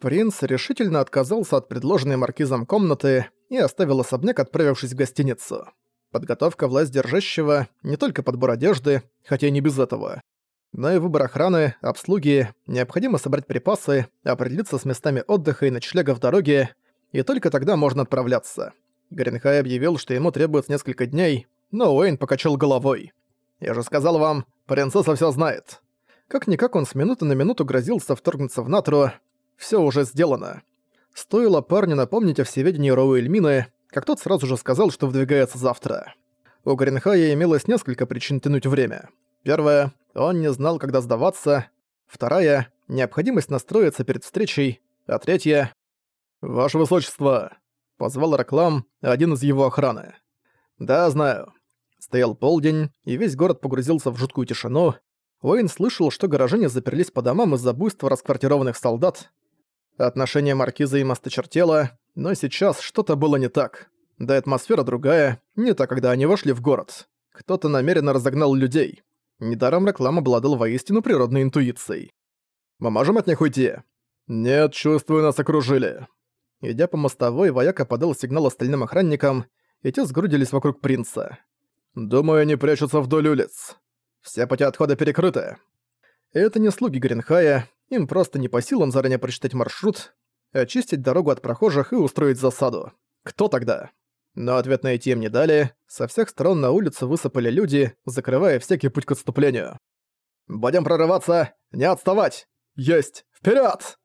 Принц решительно отказался от предложенной маркизом комнаты и оставил особняк, отправившись в гостиницу. Подготовка власть держащего, не только подбор одежды, хотя и не без этого, но и выбор охраны, обслуги, необходимо собрать припасы, определиться с местами отдыха и ночлега в дороге, и только тогда можно отправляться. Гринхай объявил, что ему требуется несколько дней, но Уэйн покачал головой. «Я же сказал вам, принцесса всё знает». Как-никак он с минуты на минуту грозился вторгнуться в Натру. Всё уже сделано. Стоило парню напомнить о всеведении Роуэльмины, как тот сразу же сказал, что выдвигается завтра. У Гринхая имелось несколько причин тянуть время. Первая — он не знал, когда сдаваться. Вторая — необходимость настроиться перед встречей. А третья — «Ваше Высочество!» — позвал Раклам, один из его охраны. «Да, знаю». Стоял полдень, и весь город погрузился в жуткую тишину. Уэйн слышал, что горожане заперлись по домам из-за буйства расквартированных солдат. Отношение маркиза им осточертело, но сейчас что-то было не так. Да и атмосфера другая, не та, когда они вошли в город. Кто-то намеренно разогнал людей. Недаром реклама обладал воистину природной интуицией. «Мы можем от них уйти?» «Нет, чувствую, нас окружили». Идя по мостовой, вояка подал сигнал остальным охранникам, и те сгрудились вокруг принца. «Думаю, они прячутся вдоль улиц. Все пути отхода перекрыты». Это не слуги Гринхая, им просто не по силам заранее прочитать маршрут, очистить дорогу от прохожих и устроить засаду. Кто тогда? Но ответ найти им не дали, со всех сторон на улицу высыпали люди, закрывая всякий путь к отступлению. «Будем прорываться! Не отставать! Есть! Вперед!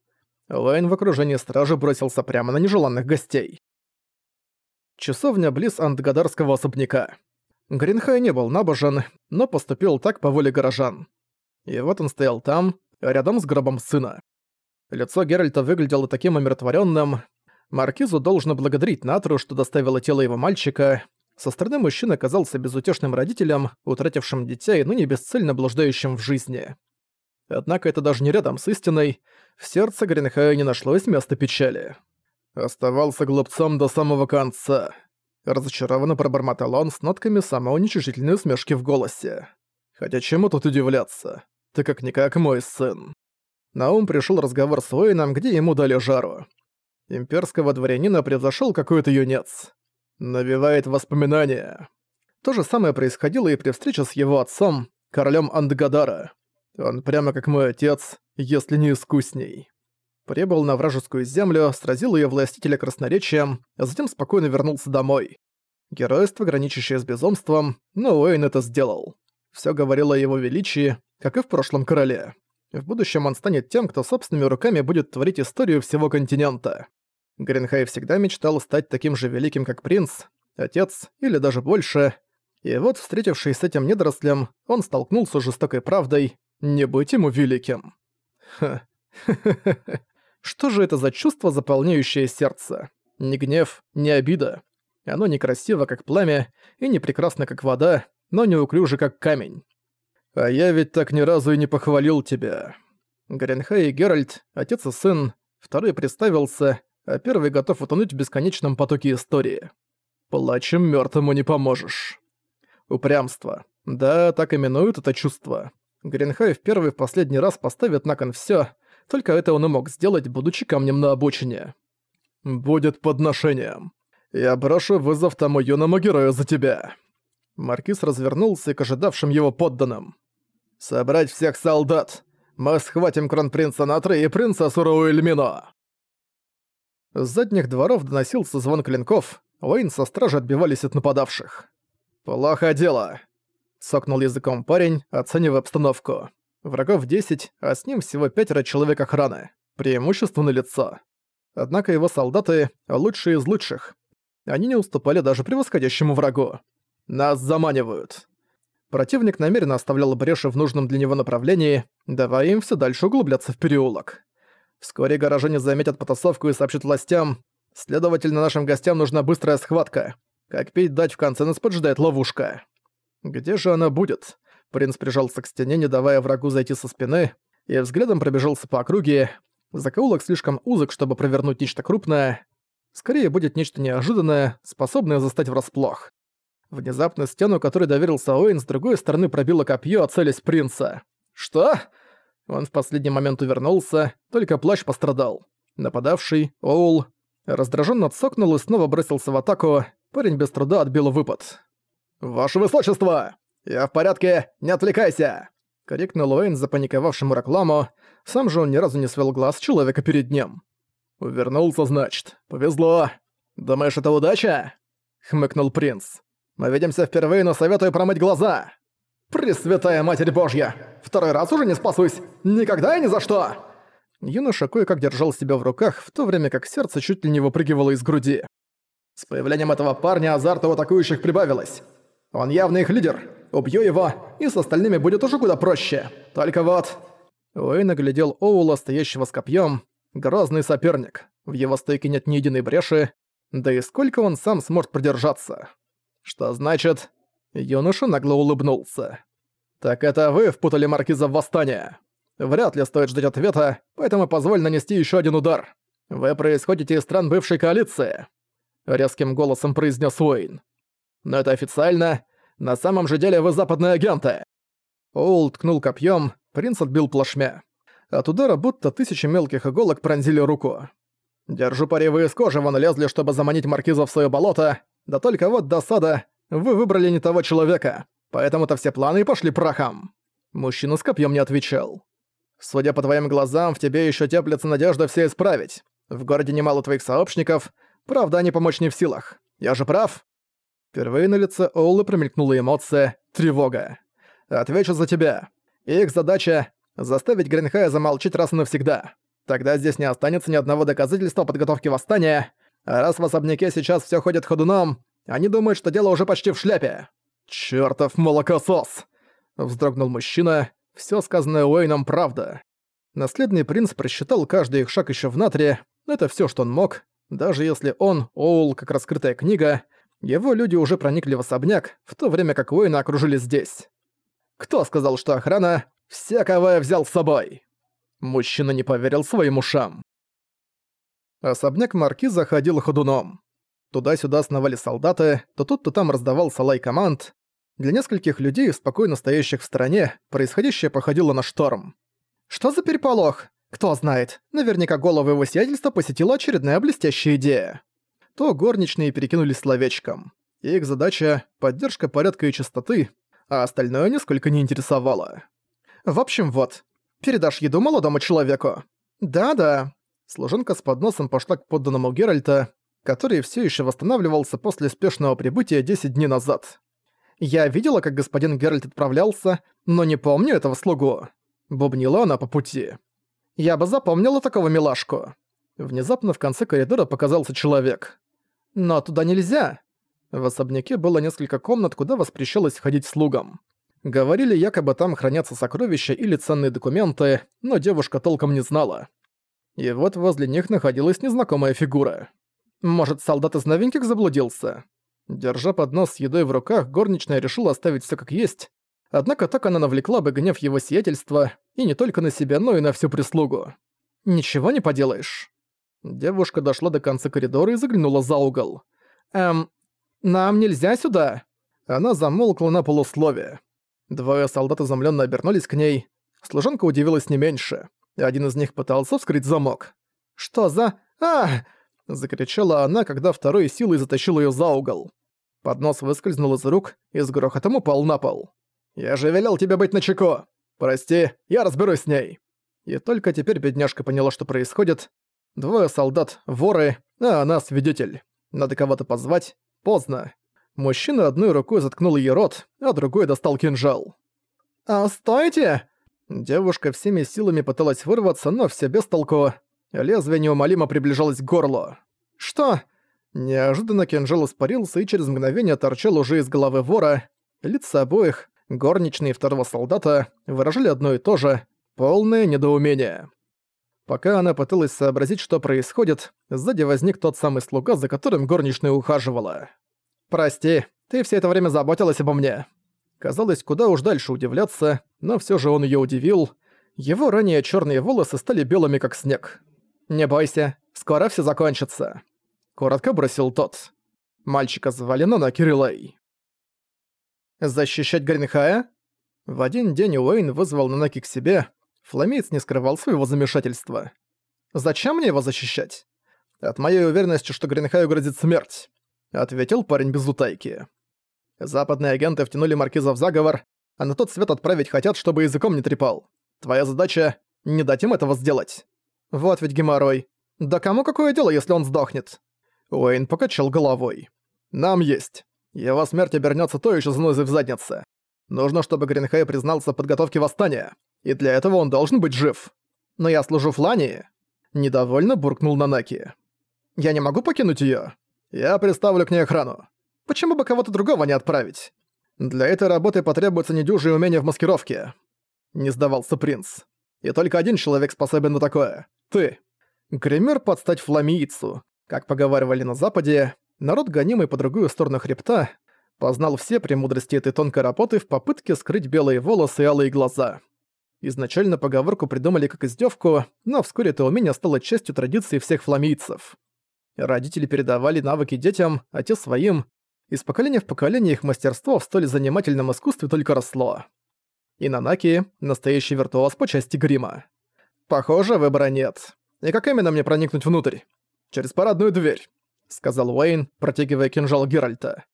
Лайн в окружении стражи бросился прямо на нежеланных гостей. Часовня близ антгадарского особняка. Гринхай не был набожен, но поступил так по воле горожан. И вот он стоял там, рядом с гробом сына. Лицо Геральта выглядело таким умиротворенным. Маркизу должно благодарить Натру, что доставила тело его мальчика. Со стороны мужчины оказался безутешным родителем, утратившим дитя и ныне бесцельно блуждающим в жизни. Однако это даже не рядом с истиной. В сердце Гринхая не нашлось места печали. Оставался глупцом до самого конца. Разочарованно пробормотал он с нотками самоуничижительной усмешки в голосе. Хотя чему тут удивляться? Ты как-никак мой сын. На ум пришел разговор с воином, где ему дали жару. Имперского дворянина превзошел какой-то юнец. Навевает воспоминания. То же самое происходило и при встрече с его отцом, королем Андгадара. Он прямо как мой отец, если не искусней. Прибыл на вражескую землю, сразил ее властителя красноречием, а затем спокойно вернулся домой. Геройство, граничащее с безумством, но Уэйн это сделал. Всё говорило о его величии, как и в прошлом короле. В будущем он станет тем, кто собственными руками будет творить историю всего континента. Гринхай всегда мечтал стать таким же великим, как принц, отец или даже больше. И вот, встретившись с этим недорослем, он столкнулся с жестокой правдой не быть ему великим. Ха. Что же это за чувство, заполняющее сердце? Ни гнев, ни обида. Оно некрасиво, как пламя, и не прекрасно, как вода, но неуклюже, как камень. А я ведь так ни разу и не похвалил тебя. Гренхай и Геральт, отец и сын, второй представился, а первый готов утонуть в бесконечном потоке истории. Плачем мертвому не поможешь. Упрямство. Да, так именуют это чувство. Гринхай в первый в последний раз поставит на кон всё, только это он и мог сделать, будучи камнем на обочине. «Будет подношением. Я брошу вызов тому юному герою за тебя». Маркиз развернулся к ожидавшим его подданным. «Собрать всех солдат! Мы схватим кронпринца Натры и принцессу Руэльмино!» С задних дворов доносился звон клинков, Уэйн со стражи отбивались от нападавших. «Плохо дело!» Сокнул языком парень, оценивая обстановку. Врагов 10, а с ним всего пятеро человек охраны. Преимущество на лицо. Однако его солдаты — лучшие из лучших. Они не уступали даже превосходящему врагу. Нас заманивают. Противник намеренно оставлял бреши в нужном для него направлении, давая им все дальше углубляться в переулок. Вскоре горожане заметят потасовку и сообщат властям. Следовательно, нашим гостям нужна быстрая схватка. Как пить дать в конце нас поджидает ловушка. Где же она будет? Принц прижался к стене, не давая врагу зайти со спины, и взглядом пробежался по округе. Закоулок слишком узок, чтобы провернуть нечто крупное. Скорее будет нечто неожиданное, способное застать врасплох. Внезапно стену, которой доверился Оуэн, с другой стороны пробило копье, целясь принца. «Что?» Он в последний момент увернулся, только плащ пострадал. Нападавший, Оул, раздраженно цокнул и снова бросился в атаку. Парень без труда отбил выпад. «Ваше высочество! Я в порядке, не отвлекайся!» — крикнул Уэйн запаниковавшему рекламу. Сам же он ни разу не свел глаз человека перед ним. «Увернулся, значит. Повезло. Думаешь, это удача?» — хмыкнул принц. «Мы видимся впервые, но советую промыть глаза!» «Пресвятая Матерь Божья! Второй раз уже не спасусь! Никогда и ни за что!» Юноша кое-как держал себя в руках, в то время как сердце чуть ли не выпрыгивало из груди. С появлением этого парня азарта у атакующих прибавилось. Он явно их лидер. Убью его, и с остальными будет уже куда проще. Только вот...» Уэйн оглядел Оула, стоящего с копьем. Грозный соперник. В его стойке нет ни единой бреши. Да и сколько он сам сможет продержаться? Что значит... Юноша нагло улыбнулся. «Так это вы впутали Маркиза в восстание. Вряд ли стоит ждать ответа, поэтому позволь нанести еще один удар. Вы происходите из стран бывшей коалиции», — резким голосом произнес Уэйн. «Но это официально. На самом же деле вы западные агенты!» Оул ткнул копьем, принц отбил плашмя. От удара будто тысячи мелких иголок пронзили руку. «Держу пари, вы из кожи вон лезли, чтобы заманить маркиза в своё болото. Да только вот досада, вы выбрали не того человека, поэтому-то все планы и пошли прахом». Мужчина с копьем не отвечал. «Судя по твоим глазам, в тебе еще теплится надежда все исправить. В городе немало твоих сообщников, правда, они помочь не в силах. Я же прав?» Впервые на лице Оулы промелькнула эмоция «тревога». «Отвечу за тебя. Их задача — заставить Гринхая замолчить раз и навсегда. Тогда здесь не останется ни одного доказательства подготовки восстания. А раз в особняке сейчас все ходит ходуном, они думают, что дело уже почти в шляпе». «Чёртов молокосос!» — вздрогнул мужчина. Все сказанное Уэйном правда. Наследный принц просчитал каждый их шаг еще в натре. Это все, что он мог. Даже если он, Оул, как раскрытая книга, его люди уже проникли в особняк, в то время как воины окружили здесь. Кто сказал, что охрана — все, кого я взял с собой? Мужчина не поверил своим ушам. Особняк маркиза ходил ходуном. Туда-сюда сновали солдаты, то тут, то там раздавался лай команд. Для нескольких людей, спокойно стоящих в стороне, происходящее походило на шторм. «Что за переполох? Кто знает, наверняка голову его сиятельства посетила очередная блестящая идея» то горничные перекинулись словечком. Их задача — поддержка порядка и чистоты, а остальное нисколько не интересовало. «В общем, вот. Передашь еду молодому человеку?» «Да-да». Служенка с подносом пошла к подданному Геральта, который все еще восстанавливался после спешного прибытия 10 дней назад. «Я видела, как господин Геральт отправлялся, но не помню этого слугу». Бубнила она по пути. «Я бы запомнила такого милашку». Внезапно в конце коридора показался человек. «Но туда нельзя!» В особняке было несколько комнат, куда воспрещалось входить слугам. Говорили, якобы там хранятся сокровища или ценные документы, но девушка толком не знала. И вот возле них находилась незнакомая фигура. Может, солдат из новеньких заблудился? Держа поднос с едой в руках, горничная решила оставить все как есть. Однако так она навлекла бы гнев его сиятельства, и не только на себя, но и на всю прислугу. «Ничего не поделаешь». Девушка дошла до конца коридора и заглянула за угол. «Эм, нам нельзя сюда?» Она замолкла на полуслове. Двое солдат изумленно обернулись к ней. Служанка удивилась не меньше. Один из них пытался вскрыть замок. «Что за... а закричала она, когда второй силой затащил ее за угол. Поднос выскользнул из рук и с грохотом упал на пол. «Я же велел тебе быть начеку! Прости, я разберусь с ней!» И только теперь бедняжка поняла, что происходит, Двое солдат — воры, а она — свидетель. Надо кого-то позвать. Поздно. Мужчина одной рукой заткнул ей рот, а другой достал кинжал. «А, стойте!» Девушка всеми силами пыталась вырваться, но все без толку. Лезвие неумолимо приближалось к горлу. «Что?» Неожиданно кинжал испарился и через мгновение торчал уже из головы вора. Лица обоих, горничные второго солдата, выражали одно и то же — полное недоумение. Пока она пыталась сообразить, что происходит, сзади возник тот самый слуга, за которым горничная ухаживала. «Прости, ты все это время заботилась обо мне». Казалось, куда уж дальше удивляться, но все же он ее удивил. Его ранее черные волосы стали белыми, как снег. «Не бойся, скоро все закончится», — коротко бросил тот. Мальчика звали Нана Кириллей. «Защищать Гринхая?» В один день Уэйн вызвал Нанаки к себе, Фламеец не скрывал своего замешательства. Зачем мне его защищать? От моей уверенности, что Гринхаю грозит смерть, ответил парень без утайки. Западные агенты втянули маркиза в заговор, а на тот свет отправить хотят, чтобы языком не трепал. Твоя задача — не дать им этого сделать. Вот ведь геморрой. Да кому какое дело, если он сдохнет? Уэйн покачал головой. Нам есть. Его смерть обернется то еще занозой в заднице. Нужно, чтобы Гринхай признался в подготовке восстания, и для этого он должен быть жив. Но я служу Флании. Недовольно буркнул Нанаки. Я не могу покинуть её? Я приставлю к ней охрану. Почему бы кого-то другого не отправить? Для этой работы потребуется недюжие умения в маскировке. Не сдавался принц. И только один человек способен на такое. Ты. Гример подстать фламийцу. Как поговаривали на Западе, народ, гонимый по другую сторону хребта, познал все премудрости этой тонкой работы в попытке скрыть белые волосы и алые глаза. Изначально поговорку придумали как издевку, но вскоре это умение стало частью традиции всех фламийцев. Родители передавали навыки детям, а те своим. Из поколения в поколение их мастерство в столь занимательном искусстве только росло. И настоящий виртуоз по части грима. Похоже, выбора нет. И как именно мне проникнуть внутрь? Через парадную дверь, — сказал Уэйн, протягивая кинжал Геральта.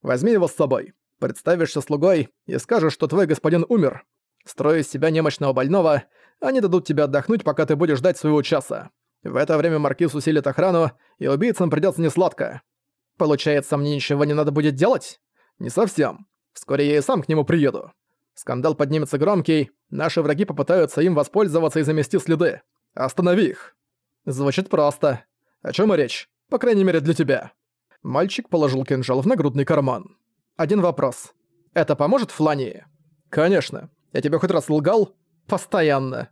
Возьми его с собой. Представишься слугой и скажешь, что твой господин умер. Строя из себя немощного больного, они дадут тебе отдохнуть, пока ты будешь ждать своего часа. В это время Маркиз усилит охрану, и убийцам придётся несладко. Получается, мне ничего не надо будет делать? Не совсем. Вскоре я и сам к нему приеду. Скандал поднимется громкий, наши враги попытаются им воспользоваться и замести следы. Останови их. Звучит просто. О чём и речь? По крайней мере, для тебя. Мальчик положил кинжал в нагрудный карман. Один вопрос. Это поможет Флании? Конечно. Я тебе хоть раз лгал? Постоянно.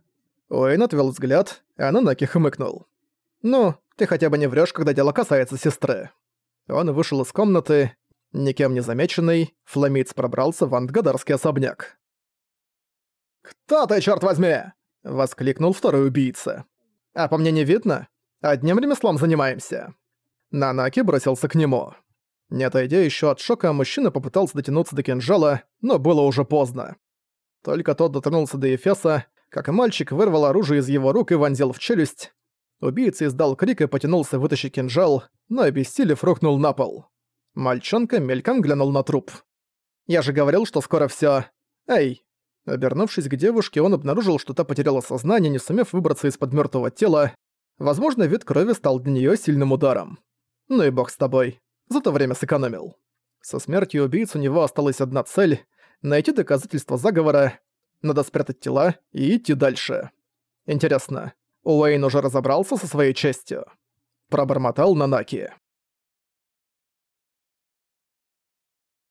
Уэйн отвел взгляд, и Ананаки хмыкнул. «Ну, ты хотя бы не врешь, когда дело касается сестры». Он вышел из комнаты. Никем не замеченный, фламиц пробрался в антгадарский особняк. «Кто ты, черт возьми?» — воскликнул второй убийца. «А по мне не видно? Одним ремеслом занимаемся». Нанаки бросился к нему. Не отойдя еще от шока, мужчина попытался дотянуться до кинжала, но было уже поздно. Только тот дотронулся до Эфеса, как мальчик вырвал оружие из его рук и вонзил в челюсть. Убийца издал крик и потянулся вытащить кинжал, но обессилев рухнул на пол. Мальчонка мельком глянул на труп. «Я же говорил, что скоро всё. Эй!» Обернувшись к девушке, он обнаружил, что та потеряла сознание, не сумев выбраться из-под мёртвого тела. Возможно, вид крови стал для неё сильным ударом. Ну и бог с тобой. Зато время сэкономил. Со смертью убийц у него осталась одна цель — найти доказательства заговора, надо спрятать тела и идти дальше. Интересно, Уэйн уже разобрался со своей частью? Пробормотал Нанаки.